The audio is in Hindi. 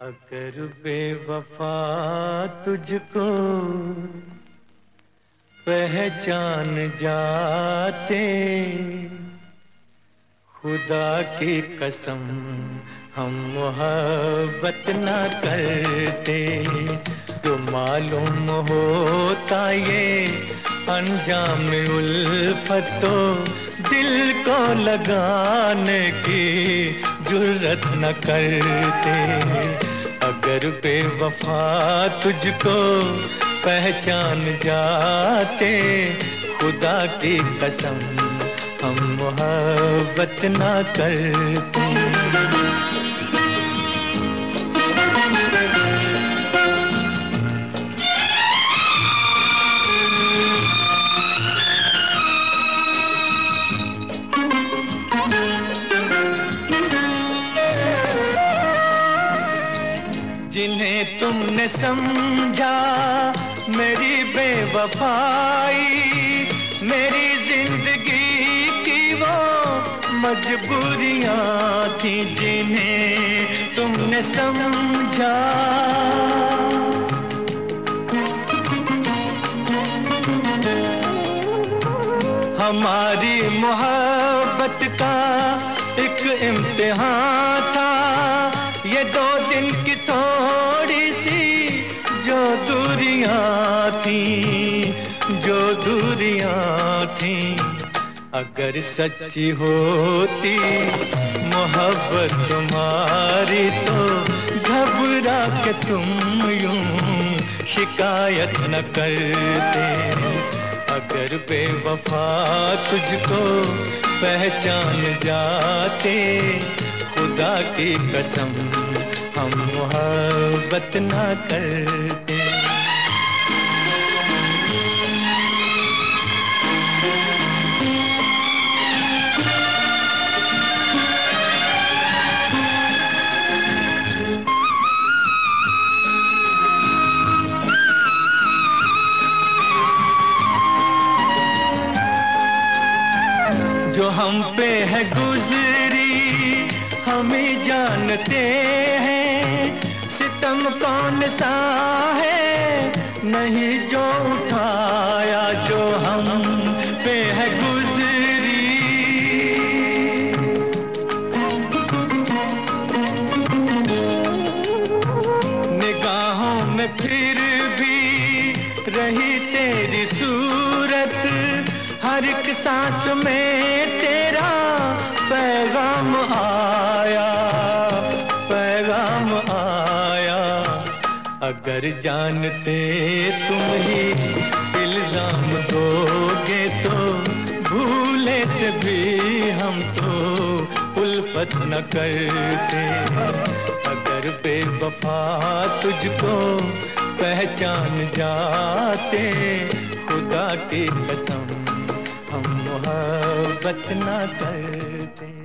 अगर बेवफा तुझको पहचान जाते खुदा की कसम, हम मोहब्बत न करते। तो मालूम होता ये अंजाम उल्फत, दिल को लगाने की जुर्रत न करते। अगर बेवफा तुझको पहचान जाते, खुदा की कसम। हम मोहब्बत ना करते। जिन्हें तुमने समझा मेरी बेवफाई मेरी मजबूरियाँ थी जिन्हें तुमने समझा। हमारी मोहब्बत का एक इम्तिहान था। ये दो दिन की थोड़ी सी जो दूरियाँ थी, जो दूरियाँ थी। अगर सच्ची होती, मोहब्बत तुम्हारी तो घबरा के तुम यूँ शिकायत न करते। अगर बेवफा तुझको पहचान जाते, खुदा की कसम हम मोहब्बत ना करते। हम पे है गुजरी, हम जानते हैं, सितम कौन सा है, नहीं जो उठाया जो हम पे है गुजरी। निगाहों में फिर हर एक सांस में तेरा पैगाम आया पैगाम आया। अगर जानते तुम ही इल्ज़ाम दोगे तो भूले से भी हम तो उल्फत न करते। अगर बेवफा तुझको पहचान जाते, खुदा की कसम मोहब्बत न करते।